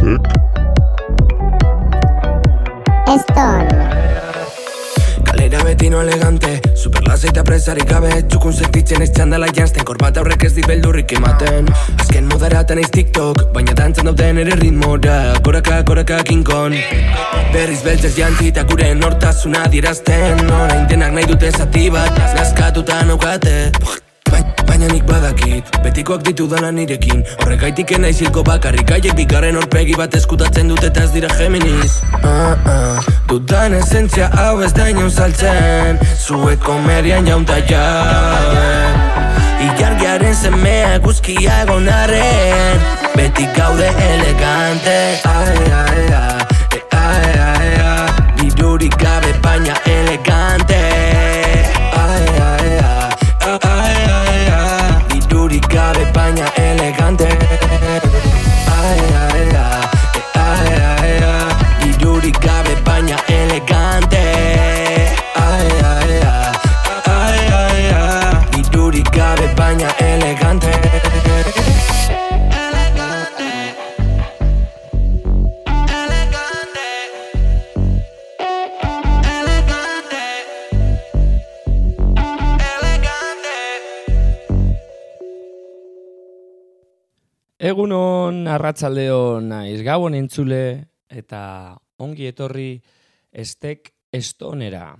estek Eston Kalera beti no elegante Super lasaita presarik gabe. Txukun sentitzen ez txandala jantzen Korbata horrek ez dit beldurrik ematen. Azken moderaten ez TikTok Baina dantzen dauden ere ritmora. Koraka, koraka, kinkon Berriz beltzez janti eta gure nortasuna dirazten Orain denak nahi dute zati bat Nazkatuta naukate Baina nik badakit, betikoak ditu dana nirekin. Horrek gaitik naiz hilko bakarrik. Aiek bigarren horpegi bat eskutatzen dute eta ez dira Geminis ah, ah. Dudan esentzia hau ez da inon saltzen. Zuek komedian jaunta jabe Ilargiaren semea guzkia egon arren. Beti gaude elegante. Ai, ai, ai, e, ai, ai, ai. Dirurik gabe baina elegante arratzaldeo naiz gabon entzule eta ongi etorri estek estonera.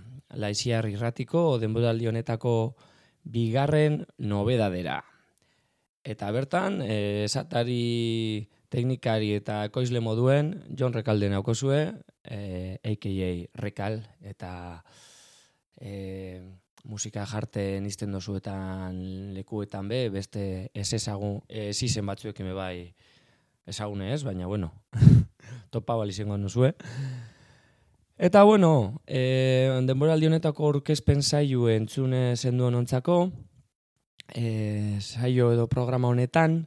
Laiziar irratiko denboraldi honetako bigarren nobedadera. Eta bertan, eh, esatari teknikari eta ekoizle moduen Jon Rekalde naukozue, eh, a.k.a. Rekal, eta eh, musika jarten izten dozuetan lekuetan be, beste ez ezagun, ez izen batzuekin bai ezagune ez, baina bueno, topa bali izango nuzue. Eta bueno, e, denboraldi honetako aurkezpen saio entzune zendu honontzako, e, saio edo programa honetan,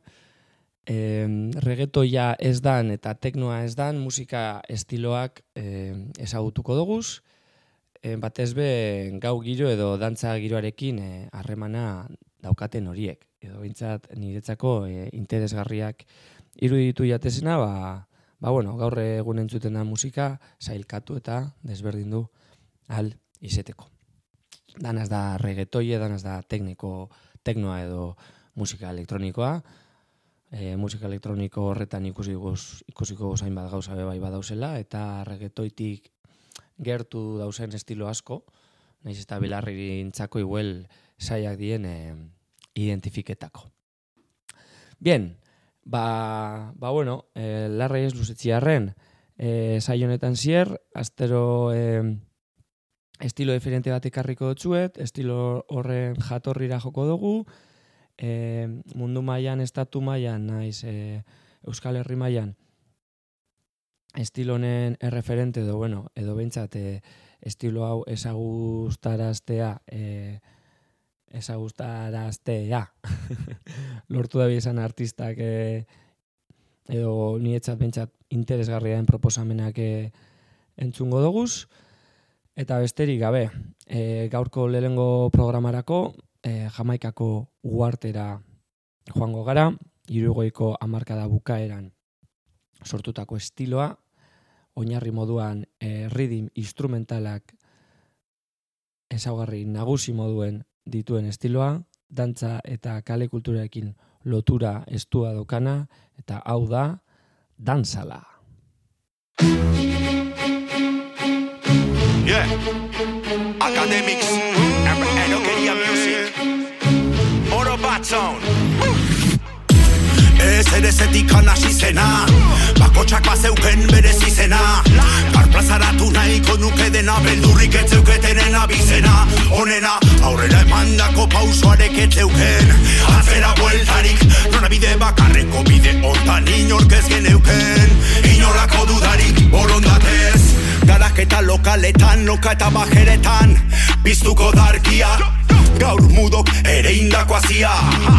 e, regetoia ez dan eta teknoa ez dan, musika estiloak e, ezagutuko doguz, e, batez be gau giro edo dantza giroarekin eh, harremana daukaten horiek. Edo bintzat niretzako e, interesgarriak iruditu jatezena, ba, ba bueno, gaur egun entzuten da musika, sailkatu eta desberdindu al izeteko. Danaz da reggaetoie, danaz da tekniko, teknoa edo musika elektronikoa, e, musika elektroniko horretan ikusi guz, ikusiko zain bat gauza bai badauzela, eta reggaetoitik gertu dauzen estilo asko, naiz eta belarririntzako igual saiak dien eh, identifiketako. Bien, ba, ba bueno, eh, larrei ez luzetziarren, eh, saio honetan zier, astero eh, estilo diferente bat ekarriko dutzuet, estilo horren jatorrira joko dugu, eh, mundu mailan, estatu mailan, naiz eh, Euskal Herri mailan, estilo honen erreferente edo bueno, edo behintzat e, estilo hau ezagustaraztea e, ezagustaraztea lortu da izan artistak e, edo nietzat behintzat interesgarriaen proposamenak e, entzungo doguz eta besterik gabe e, gaurko lehengo programarako e, jamaikako uartera joango gara irugoiko amarkada bukaeran sortutako estiloa, oinarri moduan e, rhythm instrumentalak ezaugarri nagusi moduen dituen estiloa, dantza eta kale kulturarekin lotura estua dokana, eta hau da, dantzala. Yeah. Academics. Erokeria Music. Orobat Zone. Ez ere zetik hasi zena. Bakotxak bazeuken berez izena Parplazaratu nahiko nuke dena Beldurrik ez zeuketenen abizena Honena aurrera emandako pausoarek ez zeuken. Atzera bueltarik Nora bide bakarreko bide Hortan inork ez geneuken. Inolako dudarik borondatez. Garak eta lokaletan, noka eta bajeretan. Biztuko darkia Gaur mudok ere indako azia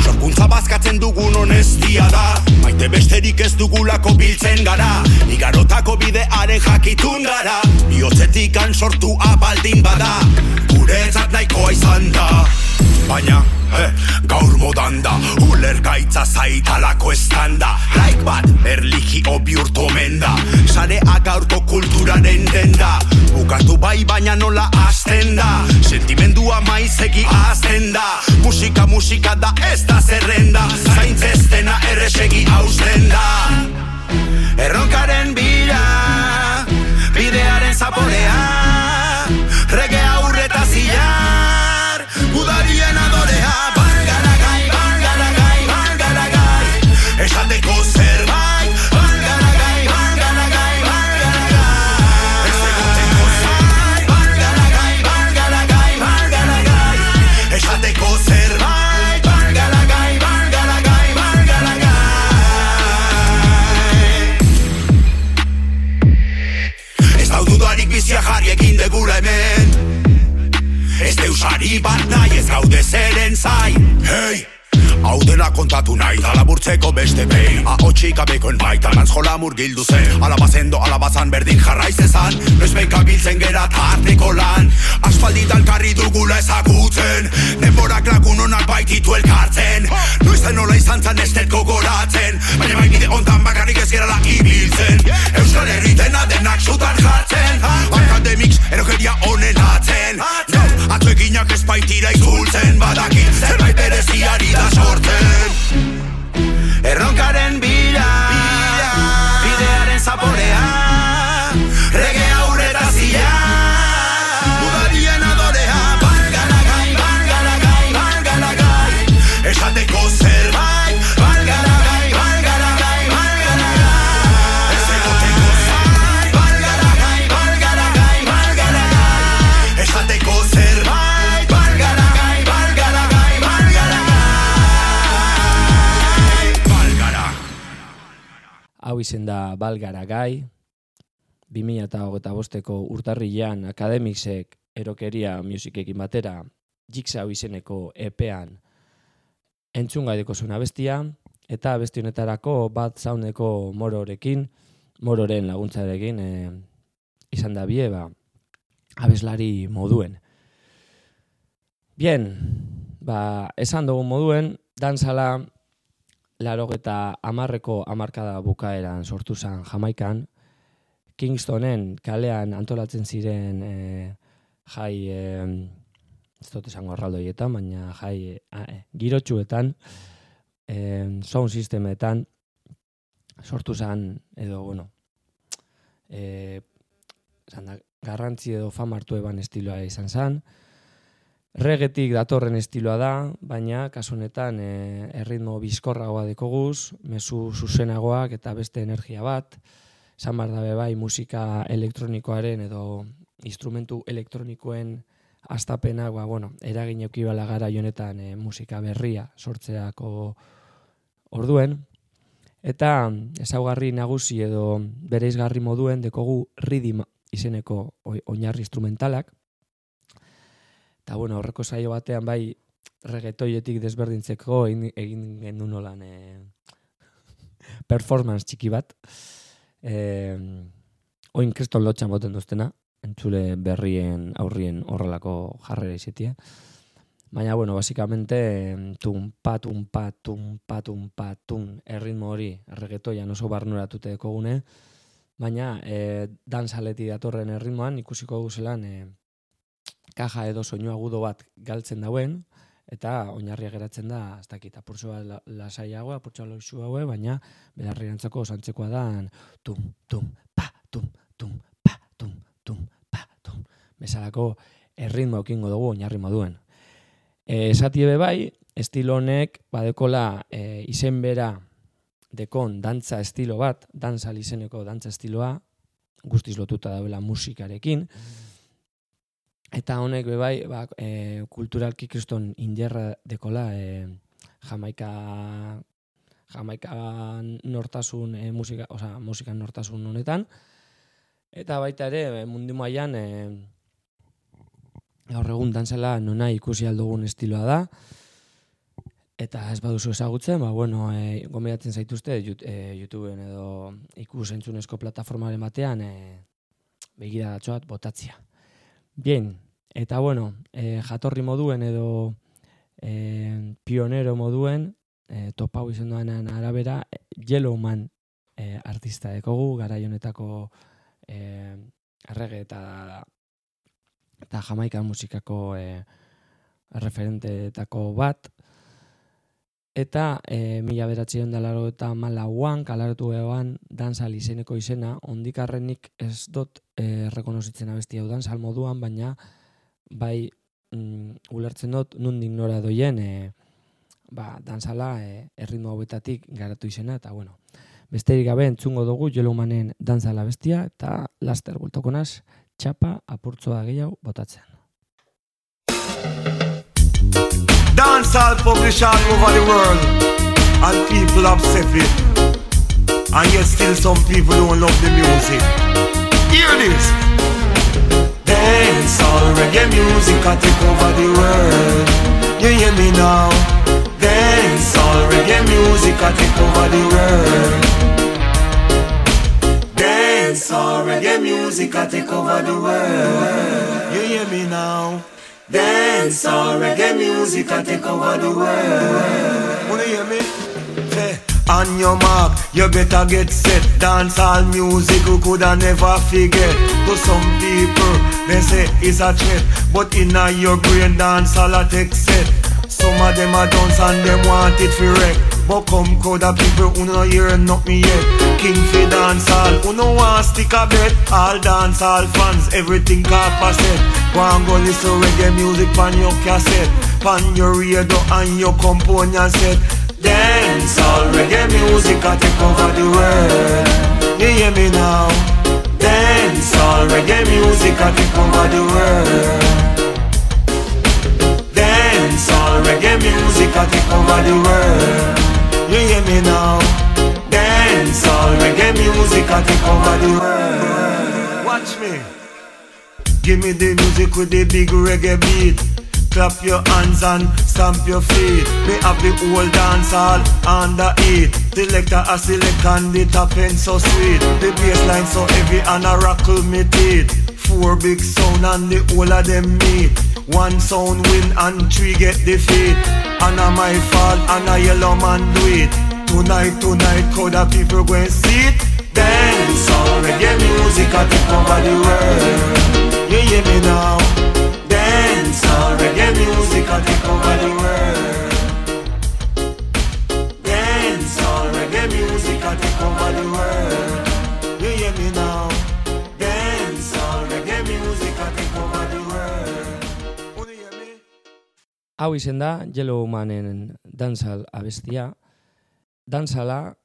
Sorkuntza bazkatzen dugun honestia da Besterik ez dugulako biltzen gara. Igarotako bidearen jakitun gara. Biotzetikan sortu abaldin bada. Guretzat nahikoa izan da. Baina, eh, gaur modan da. Uler Datza zaitalako estanda Like bat erligio bihurtu omen da. Sarea gaurko kulturaren denda. Bukatu bai baina nola hasten da. Sentimendua maizegi azten da. Musika musika da ez da zerrenda. Zaintzestena erresegi hausten da Erronkaren bila Bidearen zaporea but now how they said inside. Hey, how dena kontatu nahi. Da laburtzeko beste behin. Ahotxik abekoen baita lantz jola murgildu zen. Alabazendo alabazan berdin jarraiz ezan Noiz behin kabiltzen gera tarteko lan. Aspaldi dalkarri dugula ezagutzen. Denborak lagun onak baititu elkartzen. Noiz zen nola izan zan ez dut gogoratzen. Baina bai bide ontan bakarrik ez gerala ibiltzen. Euskal Herri dena denak sutan jartzen. Akademiks erokeria honen atzen. Atzo eginak ez baitira izultzen Badakit zerbait bereziari da sortzen Erronkaren bila Hau izen da Balgara Gai, 2008 bosteko urtarrilean Akademiksek erokeria musikekin batera Jigsaw izeneko epean entzun gaideko zuen abestia, eta abesti honetarako bat zauneko mororekin, mororen laguntzarekin e, izan da bie, ba, abeslari moduen. Bien, ba, esan dugu moduen, danzala laro eta amarreko amarkada bukaeran sortu zen Jamaikan, Kingstonen kalean antolatzen ziren e, jai, e, ez dut esango arraldoietan, baina jai a, e, girotxuetan, e, sound systemetan, sortu zen, edo, bueno, e, zan da, garrantzi edo fama hartu eban estiloa izan zen, Regetik datorren estiloa da, baina kasu honetan e, erritmo bizkorragoa dekoguz, mezu zuzenagoak eta beste energia bat, esan behar dabe bai musika elektronikoaren edo instrumentu elektronikoen astapenak, ba, bueno, eragin eukibala gara honetan e, musika berria sortzeako orduen, eta ezaugarri nagusi edo bereizgarri moduen dekogu ridim izeneko oi- oinarri instrumentalak, Eta bueno, horreko saio batean bai reggaetoietik desberdintzeko egin, egin genuen nolan e, performance txiki bat. E, oin kriston lotxan boten duztena, entzule berrien aurrien horrelako jarrera izetia. Baina, bueno, basikamente, tum, pa, tum, pa, tum, erritmo hori, reggaetoian oso barnuratute dekogune, baina, e, dansaleti datorren erritmoan, ikusiko guzelan, e, kaja edo soinu agudo bat galtzen dauen, eta oinarria geratzen da, ez dakit, apurtxo bat la- lasaiagoa, apurtxo loixu haue, baina belarrirantzako osantzekoa da tum, tum, pa, tum, tum, pa, tum, tum, pa, tum. Bezalako erritmo ekingo dugu oinarri moduen. E, esati ebe bai, estilo honek badekola e, izen bera dekon dantza estilo bat, dantzal izeneko dantza estiloa, guztiz lotuta dagoela musikarekin, Eta honek be bai, ba, e, kulturalki kriston inderra dekola e, Jamaika Jamaika nortasun e, musika, osea, musika nortasun honetan. Eta baita ere e, mundu mailan e, gaur egun dantzela nona ikusi aldugun estiloa da. Eta ez baduzu ezagutzen, ba, bueno, e, gomendatzen zaituzte e, YouTubeen edo ikus plataformaren batean e, begira bat botatzia. Bien, eta bueno, e, jatorri moduen edo e, pionero moduen, e, topau izan duanen arabera, Yellowman e, artista. Dekogu, gara honetako e, errege eta eta jamaika musikako e, referenteetako bat, eta e, mila beratzion da laro eta malauan, kalaratu eban, danzal izeneko izena, ondikarrenik ez dut e, rekonozitzen abesti hau danzal moduan, baina bai mm, ulertzen dut nundik nora doien e, ba, danzala e, erritmo hauetatik garatu izena, eta bueno, besterik gabe entzungo dugu jelumanen danzala bestia, eta laster bultokonaz, txapa apurtzoa gehiago botatzen. Dancehall publish all over the world And people upset it. And yet still some people don't love the music. Hear this Dancehall reggae music can take over the world. You hear me now? Dancehall reggae music can take over the world. Reggae music can take over the world. You hear me now? Dance or reggae music can take over the world. Wanna hear me? On your mark, you better get set. Dance all music, you coulda never forget. To some people, they say it's a threat, but inna your brain, dance all a take set. Some of them a dance and them want it for wreck. But come coulda people who no hear not me yet. King fi dance all, who no want stick a bet. All dance all fans, everything car set. Go and go listen reggae music pan your cassette Pan your radio and your component set Dance all reggae music a take over the world You hear me now? Dance all reggae music a take over the world Dance all reggae music a take over the world You hear me now? Dance all reggae music a take over the world Watch me Give me the music with the big reggae beat. Clap your hands and stamp your feet. Me have the whole dance all it. the heat. Selector a select the top end so sweet. The bass line so heavy and a rockle me teeth. Four big sound and the whole of them meet. One sound win and three get defeat. And a my fault and a yellow man do it. Tonight, tonight, coulda people go and see it. Dance all reggae music a take over the world. You hear me now? Dance all reggae music take over the world. Dance all reggae music take over the world. You hear me now? Dance all reggae music take over the world. Me? Hau izen da, Yellow Manen danzal abestia. Danzala,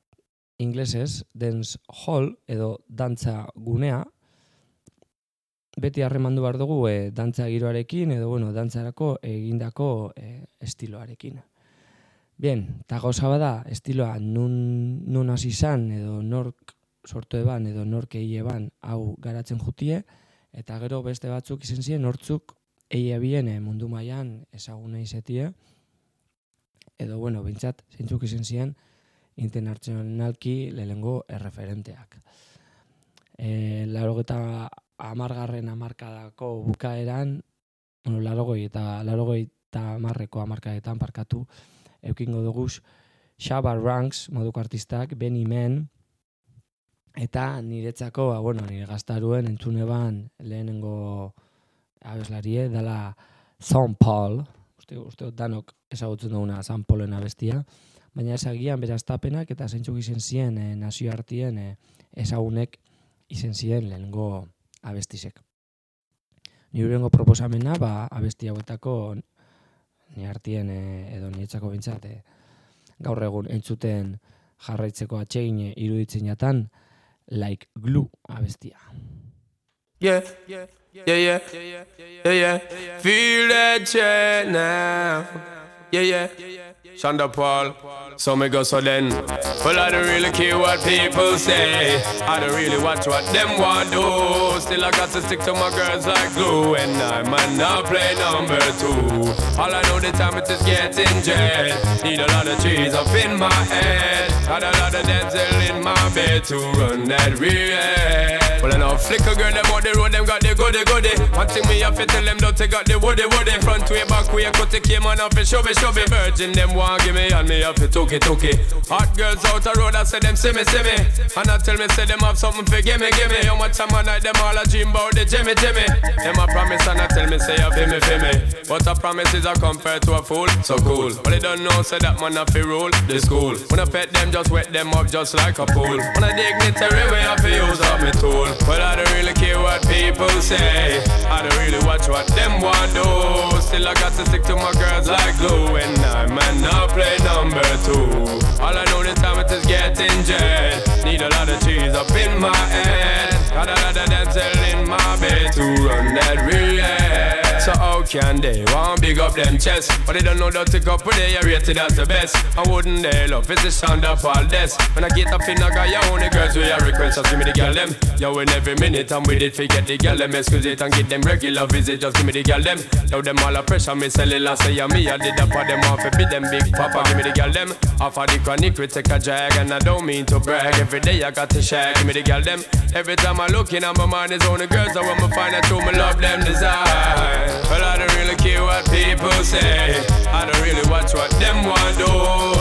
inglesez, dance hall edo dantza gunea, beti harremandu behar dugu e, dantza giroarekin edo bueno, dantzarako egindako e, estiloarekin. Bien, eta gauza bada, estiloa nun, nun hasi izan edo nork sortu eban edo nork egi eban hau garatzen jutie, eta gero beste batzuk izen ziren nortzuk egi ebien e, mundu mailan ezaguna izetie, edo bueno, bintzat, zintzuk izen ziren internazionalki lehengo erreferenteak. E, Laro amargarren amarkadako bukaeran, bueno, larogoi eta larogoi eta amarreko amarkadetan parkatu, eukingo duguz, Shaba Ranks, moduko artistak, Benny Men, eta niretzako, ba, bueno, nire gaztaruen entzune ban lehenengo abeslarie, dela Son Paul, uste, uste danok ezagutzen duguna San Paulen abestia, baina ezagian beraztapenak eta zeintzuk izen ziren e, nazio hartien e, ezagunek izen ziren lehenengo abestisek. Ni urengo proposamena, ba, abesti hauetako ni hartien e, edo nietzako bintzat e, gaur egun entzuten jarraitzeko atsegin iruditzen jatan, like glue abestia. Yeah, yeah, yeah, yeah, yeah, yeah, yeah. Feel that now. Yeah, yeah, Shonda Paul. So me go so then. Well, I don't really care what people say. I don't really watch what them want do. Still, I got to stick to my girls like glue. And I might not play number two. All I know the time it is getting jet. Need a lot of trees up in my head. Got a lot of dental in my bed to run that real. Well, I know flicker girl, them on the road, them got the goody goody. One thing me have to tell them, don't they got the woody woody. Front way, back way, cut the came on off and show me, show me. Virgin, them want give me, and me have to took it, took. Hot girls out the road, I say them see me, see me. And I tell me, say them have something for give me, give me. How much time I night, them all a dream about the Jimmy, Jimmy. Them a promise, and I tell me, say you feel me, feel me. But a promise is a compare to a fool, so cool. But they don't know, say that man have to rule the school. When I pet them, just wet them up just like a pool. When I dignitary way, I feel use up my tool. But I don't really care what people say. I don't really watch what them want do. Still I got to stick to my girls like glue. And I man not play number two. All I know this time it is getting jet. Need a lot of cheese up in my head. Got a lot of dental in my bed to run that real. So how can they want big up them chest? But they don't know that to go couple they are rated as the best. I wouldn't they love it's the sound of all this. When I get up in a guy, you only girls with your request, just give me the girl them. Yo, in every minute I'm with it, forget the girl them. Excuse it and get them regular visit, just give me the girl them. Now them all a pressure, me sell it say me. I did that for them off, be them big papa, give me the girl them. Off of the chronic, we take a drag, and I don't mean to brag. Every day I got to share, give me the girl them. Every time I look in, my mind is on the girls, I want to find out who me love them desire. Don't really care what people say. I don't really watch what them want do.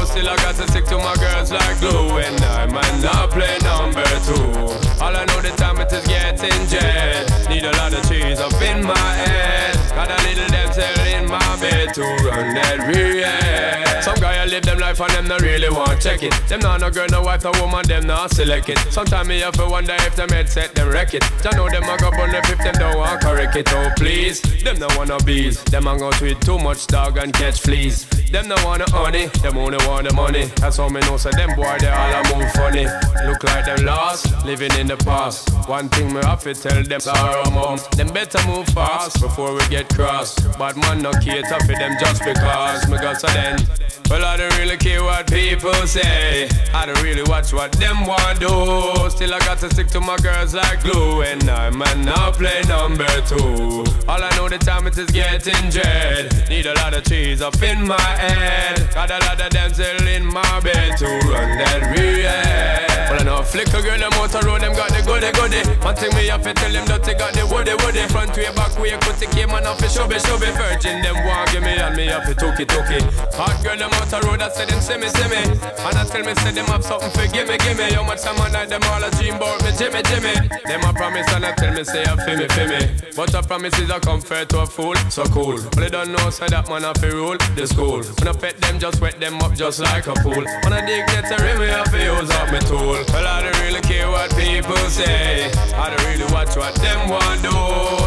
Still, I got to stick to my girls like glue. And I might not play number two. All I know the time it is getting jet. Need a lot of cheese up in my head. Got a little dental in my bed to run that real. Some guy I live them life and them not really want check it. Them not no girl, no wife, no woman, them not select it. Sometimes me have to wonder if them headset them wreck it. I know them a go bun if them don't want correct it. Oh please, them no wanna bees. Them hang out with too much dog and catch fleas. Them no wanna honey, them only want the money. That's how me know so them boy they all a move funny. Look like them lost, living in the past. One thing me have to tell them sorrow mom. Them better move fast before we get cross. But man no cater for them just because me got so then. Well I don't really care what people say. I don't really watch what them want do. Still I got to stick to my girls like glue. And I man now play number two. All I know the time it is getting dread. Need a lot of cheese up in my head. Got a lot of dental in my bed to run that real. Well, I know flicker girl, them out road, them got the goody goody. One thing me have to tell them that they got the woody woody. Front way, back way, cut the came and off the shove shove Virgin, them want give me and me have to took it. Hot girl, them out road, I say them see me, see me. And I tell me, say them have something for gimme, gimme. How much time I night, them all a dream about me, Jimmy, Jimmy. Them a promise and I tell me, say, I feel me, feel me. But a promise is a comfort to a fool, so cool. But they don't know, say that man have to rule the school. When I pet them, just wet them up just like a pool. When I dig get a rim, me have to use up my tool. Well, I don't really care what people say. I don't really watch what them want do.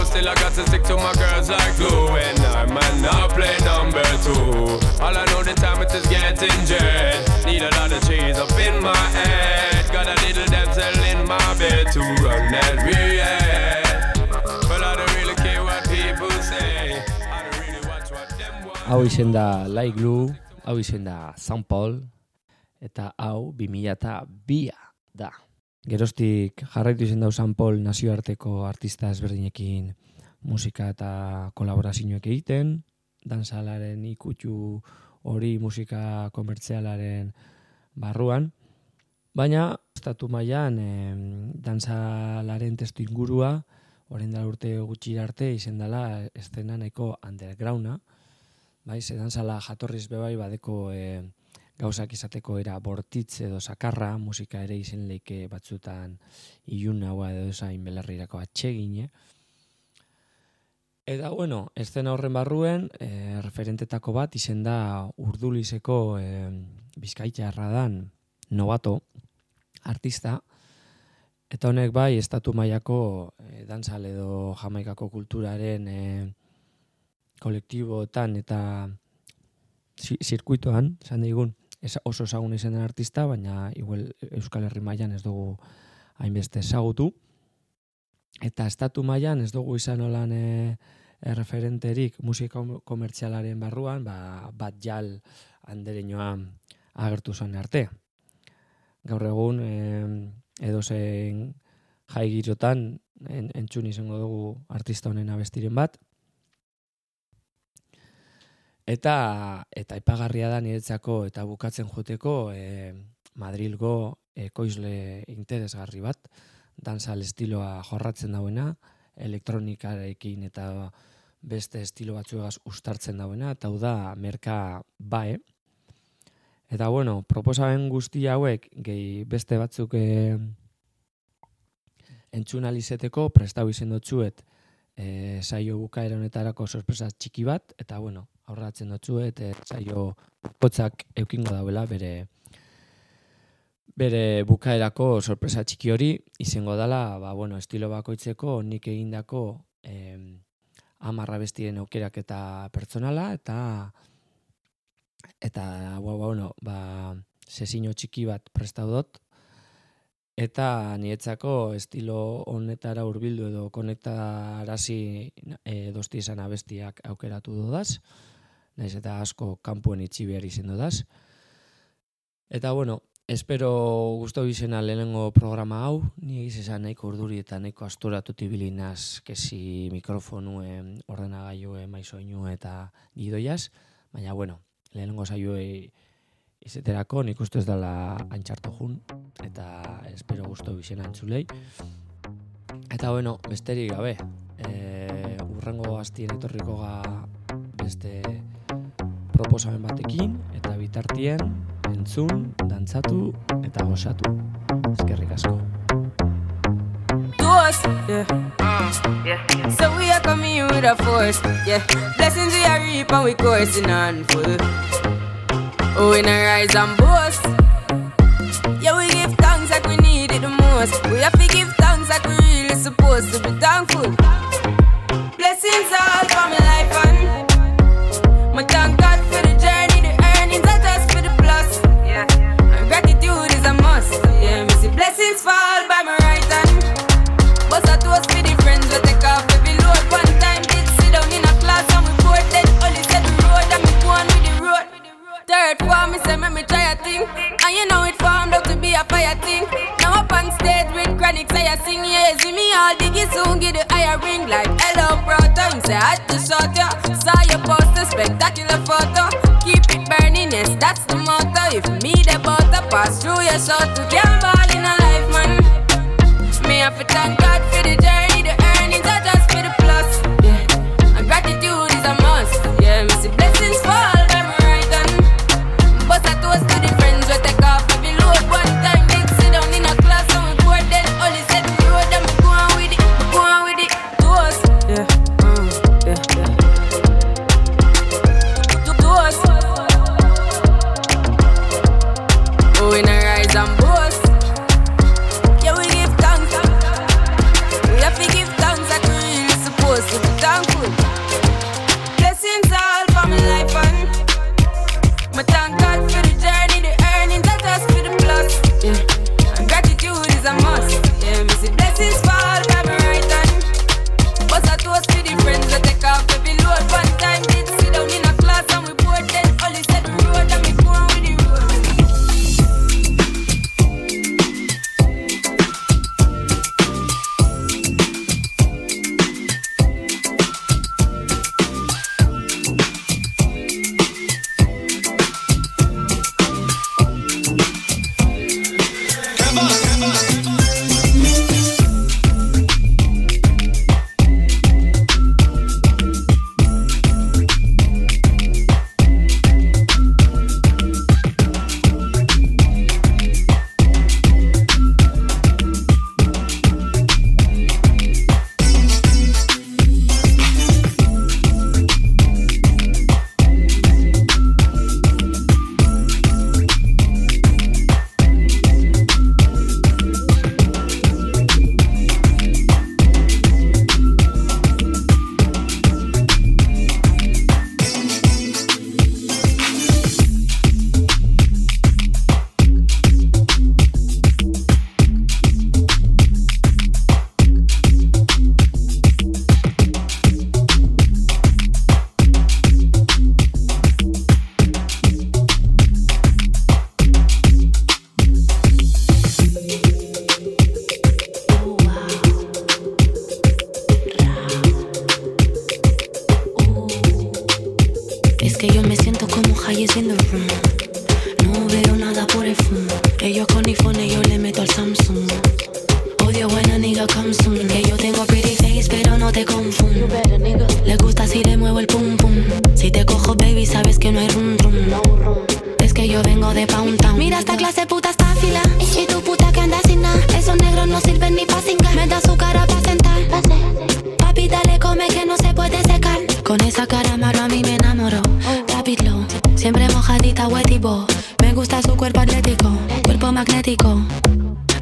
Still, I got to stick to my girls like glue. And I man not play number two. All I know the time it is getting jet. Need a lot of cheese up in my head. Got a little damsel in my bed to run that real. Well, I don't really care what people say. I don't really watch what them want. Hau izen da Light Glue, hau izen da San Paul, eta hau 2002 da. Geroztik jarraitu izen dau San Paul nazioarteko artista ezberdinekin musika eta kolaborazioak egiten, dansalaren ikutxu hori musika komertzialaren barruan, baina estatu mailan e, dansalaren testu ingurua, orain dela urte gutxi arte izen dela estena nahiko undergrounda, bai, ze dansala jatorriz bebai badeko e, gauzak izateko era bortitz edo sakarra, musika ere izen leike batzutan ilun haua edo zain belarrirako atsegine. Eta bueno, estena horren barruen, e, referentetako bat izen da urdulizeko e, bizkaitxarra dan novato artista, eta honek bai estatu mailako e, dantzal edo jamaikako kulturaren e, kolektiboetan eta zi- zirkuitoan, esan digun, oso ezagun izan den artista, baina igual Euskal Herri mailan ez dugu hainbeste ezagutu. Eta estatu mailan ez dugu izan olan e, referenterik musika kom- komertzialaren barruan, ba, bat jal andereñoa agertu zen arte. Gaur egun e, edo zen jai girotan en, entzun izango dugu artista honen abestiren bat. Eta eta ipagarria da niretzako eta bukatzen joteko e, Madrilgo ekoizle interesgarri bat danzal estiloa jorratzen dauena, elektronikarekin eta beste estilo batzuegaz ustartzen dauena, eta hau da merka bae. Eta bueno, proposamen guzti hauek, gehi beste batzuk e, entzunalizeteko, prestau izen dutxuet, e, saio bukaera honetarako sorpresa txiki bat, eta bueno, aurratzen dutxuet, e, saio potzak eukingo dauela bere bere bukaerako sorpresa txiki hori. Izango dela, ba, bueno, estilo bakoitzeko nik egindako eh, amarra bestien aukerak eta pertsonala, eta eta, ba, bueno, ba, sesino txiki bat prestau dut, eta nietzako estilo honetara hurbildu edo konektarazi e, dosti esan abestiak aukeratu dudaz, naiz eta asko kanpuen itxi behar izan dudaz. Eta bueno, Espero gusto bizena lehenengo programa hau, ni egiz esan nahiko urduri eta nahiko asturatu tibilinaz kesi mikrofonue, ordenagailue, maizoinu eta gidoiaz, baina bueno, lehenengo saioe izeterako nik uste ez dela antxartu jun, eta espero gusto bizena antzulei. Eta bueno, besterik gabe, e, urrengo hastien etorriko ga beste proposamen batekin, eta bitartien, entzun, dantzatu eta gozatu. Eskerrik asko. yeah. yeah. So we are coming with a force, yeah. Blessings we are reap and we coursing on full. Oh, in a rise and boast. Yeah, thankful. Blessings all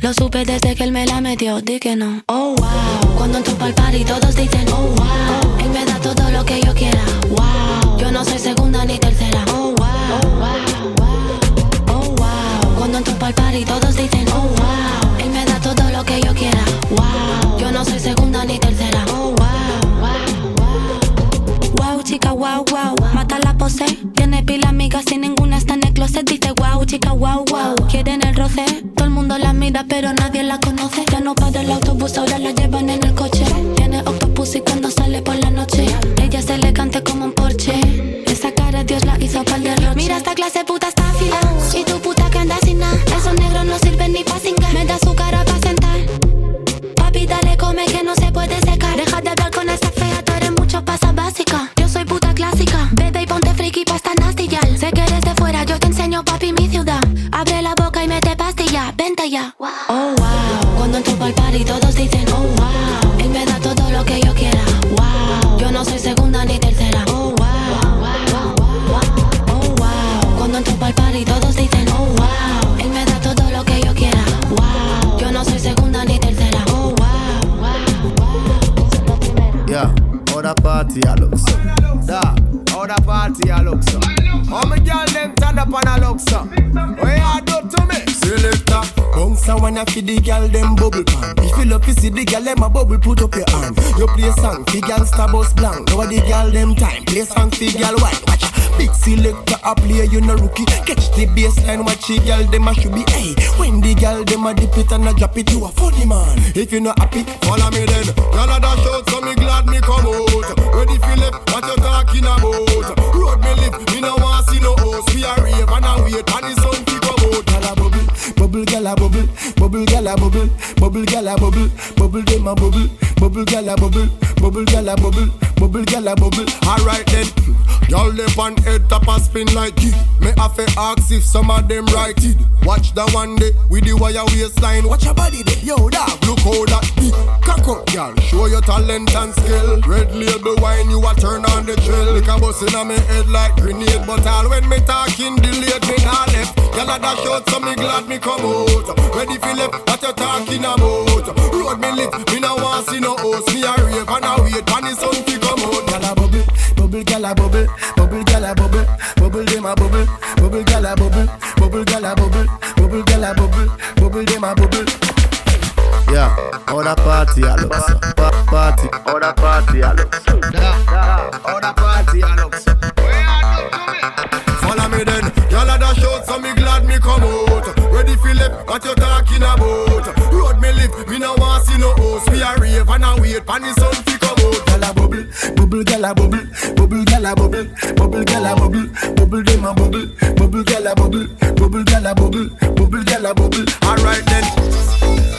Lo supe desde que él me la metió, di que no. Oh wow, cuando entro pa'l party todos dicen oh wow. Él me da todo lo que yo quiera, wow. Yo no soy segunda ni tercera, oh wow. Oh wow, cuando entro pa'l party todos dicen oh wow. Él me da todo lo que yo quiera, wow. Yo no soy segunda ni tercera, oh wow. Wow, chica, wow, wow. Tiene pila amigas y ninguna está en el closet. Dice wow, chica, wow, wow. Quieren el roce la mira, pero nadie la conoce. Ya no para el autobús, ahora la llevan en el coche. Tiene octopus y cuando sale por la noche, ella se le canta como un porche. Esa cara Dios la hizo para el derroche. Mira esta clase puta está fila. Y tu pa' esta nastillar. Sé que eres de fuera, yo te enseño, papi, mi ciudad. Abre la boca y mete pastilla. Vente ya. Oh wow, cuando entro pa'l party todos dicen oh wow. Él me da todo lo que yo quiera. Wow, yo no soy segunda ni tercera. Oh wow, oh wow. Cuando entro pa'l party todos dicen oh wow. Él me da todo lo que yo quiera. Wow, yo no soy segunda ni tercera. Oh wow. Yeah, ahora party so. Da, ahora party so. All my girl them stand up and I look so. What you do to me? Selector. Bounce a wanna feed the gal them bubble pan. If you love to see the gal them a bubble, put up your hand. You play song, fi gal star bus blank. Now the gal them time. Play song, fi gal white. Watch a big selector a play, you no rookie. Catch the baseline, watch the gal them a should be. Hey, when the gal them a dip it and a drop it, you a funny man. If you not happy, follow me then. Gal a dash out, so me glad me come out. Ready left, what you talking about? Road me live, me no want see no house. We a rave and a wait, and the sun bubble, bubble, gal a bubble, bubble, gal a bubble, bubble, gal a bubble, bubble, dem a bubble, bubble, gal a bubble, bubble, gal a bubble, bubble, gal a bubble. Alright then. Y'all live on head top and spin like it. Me have to ask if some of them right it. Watch the one day with the wire waistline. Watch your body there. Yo, dog, look how that beat. Cock up, y'all. Show your talent and skill. Red label wine, you a turn on the drill. Like a bus in my head like grenade. But all when me talking, delayed me not left. Y'all a dash out, so me glad me come out. Ready for left, what you talking about? Road me lit, me no want see no host. Me a rave and a wait, pan the sun fi come out. Y'all a bubble, bubble, y'all a bubble. Bubble gal a bubble, bubble dem a bubble, bubble gal a bubble, bubble gal a bubble, bubble gal a bubble, bubble dem a bubble. Yeah, other party I look so. Pa- party, other party I look so. Other party I look so. Left, what you talking about? Road me live, me no want see no house. We a rave and a wait, pan the sun fi come out. Gal a bubble, bubble gal a bubble, bubble gal a bubble, bubble gal a bubble, bubble dem a bubble, bubble gal a bubble, bubble gal a bubble, bubble gal a bubble. Alright then.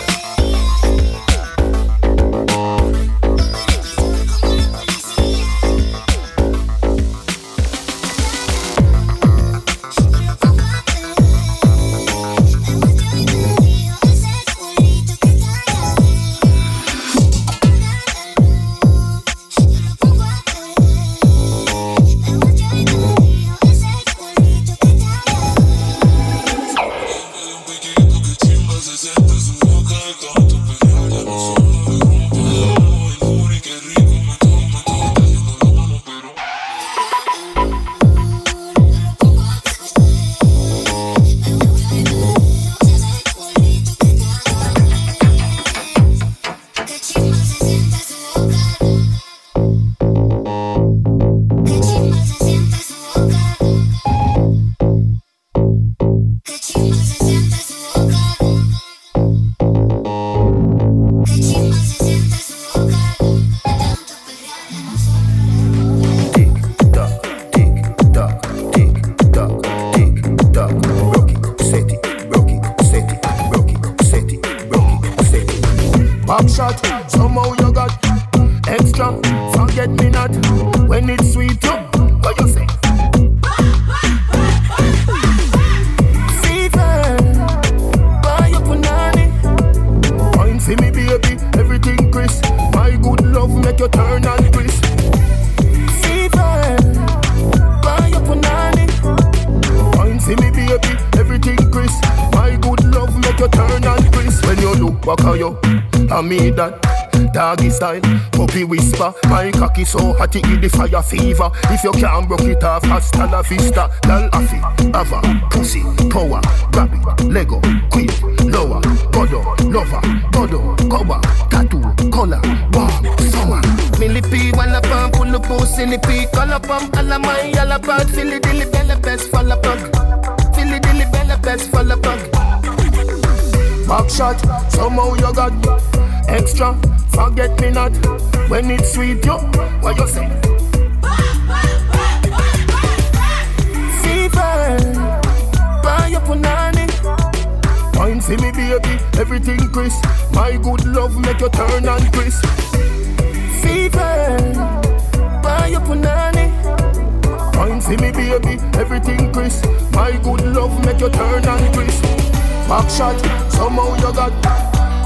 quacker yo. I mean that doggy style, puppy whisper. My cocky so hot it the fire fever. If you can't broke it off, hasta la vista. Dal afi, ava, pussy, power, rabbit, Lego, Queen, lower, godo, lover, godo, cover, tattoo, color, warm, summer. Millipede, Wanna and pull up, pussy, lippy, call up, um, all of my, all of about, Philly, dilly, bella, best, fall up, Philly, dilly, bella, best, fall up, Back shot, somehow you got extra. Forget me not when it's sweet, yo. What you say? Fever, buy your punani. Point see me, baby, everything crisp. My good love make you turn and crisp. Fever, buy your punani. Point see me, baby, everything crisp. My good love make you turn and crisp. Back shot, somehow you got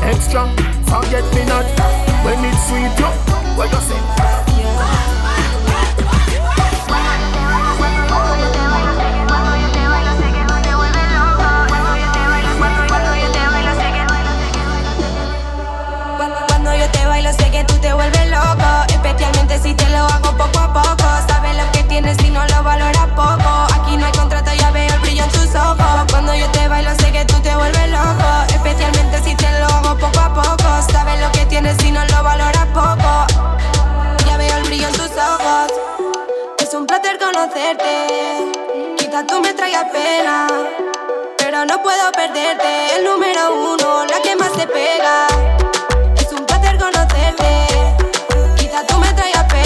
extra. Forget me not when it's sweet, yo. What you say? verte. Quizás tú me traigas pena, pero no puedo perderte. El número uno, la que más te pega. Es un placer conocerte. Quizás tú me traigas pena.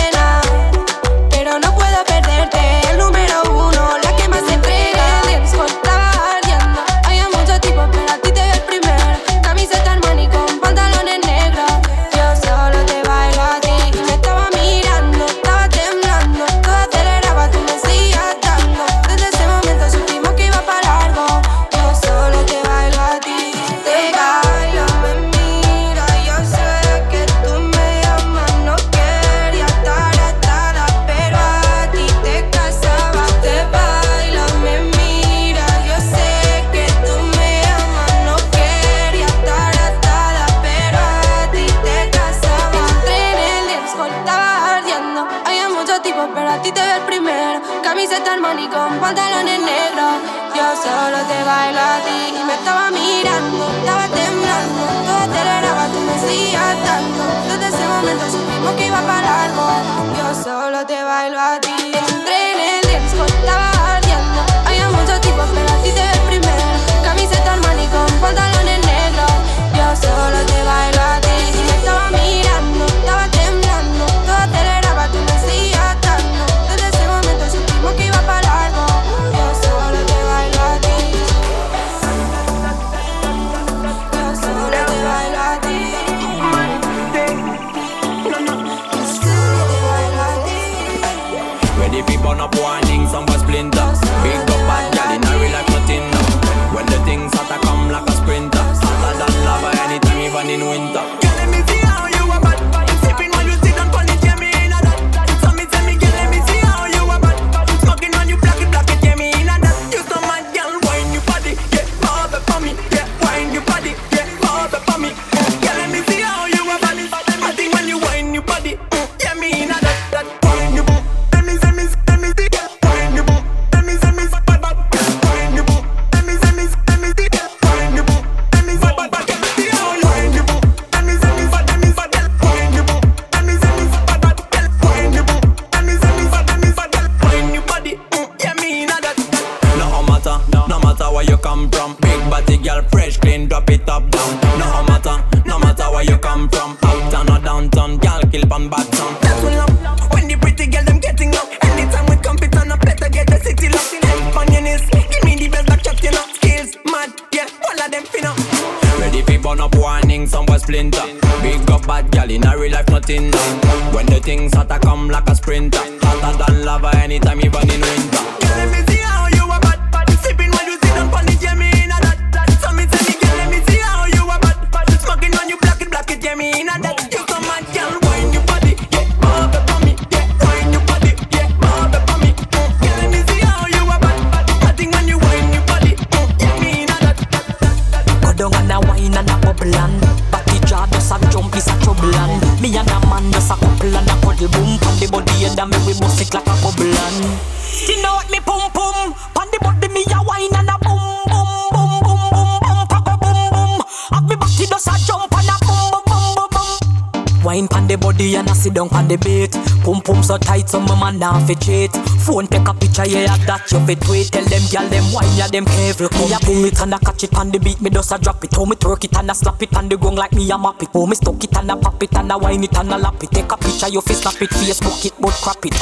so tight, so my man now fi cheat. Phone take a picture, yeah, that you fi tweet. Tell them, girl, them wine, yeah, them careful. Me a pull it and I catch it on the beat, me just a drop it. Oh, me twerk it and I slap it on the gong like me a map it. Oh, me stuck it and I pop it and I wine it and I lap it. Take a picture, you fi snap it, Facebook it, but crap it.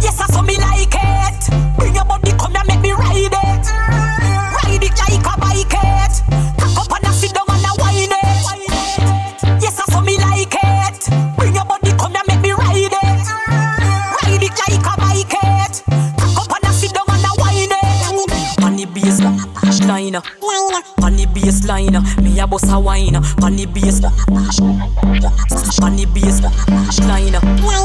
Yes, I saw me like it. Bassline, Me a boss a wine. Pan the bass. Pan the bass. Line.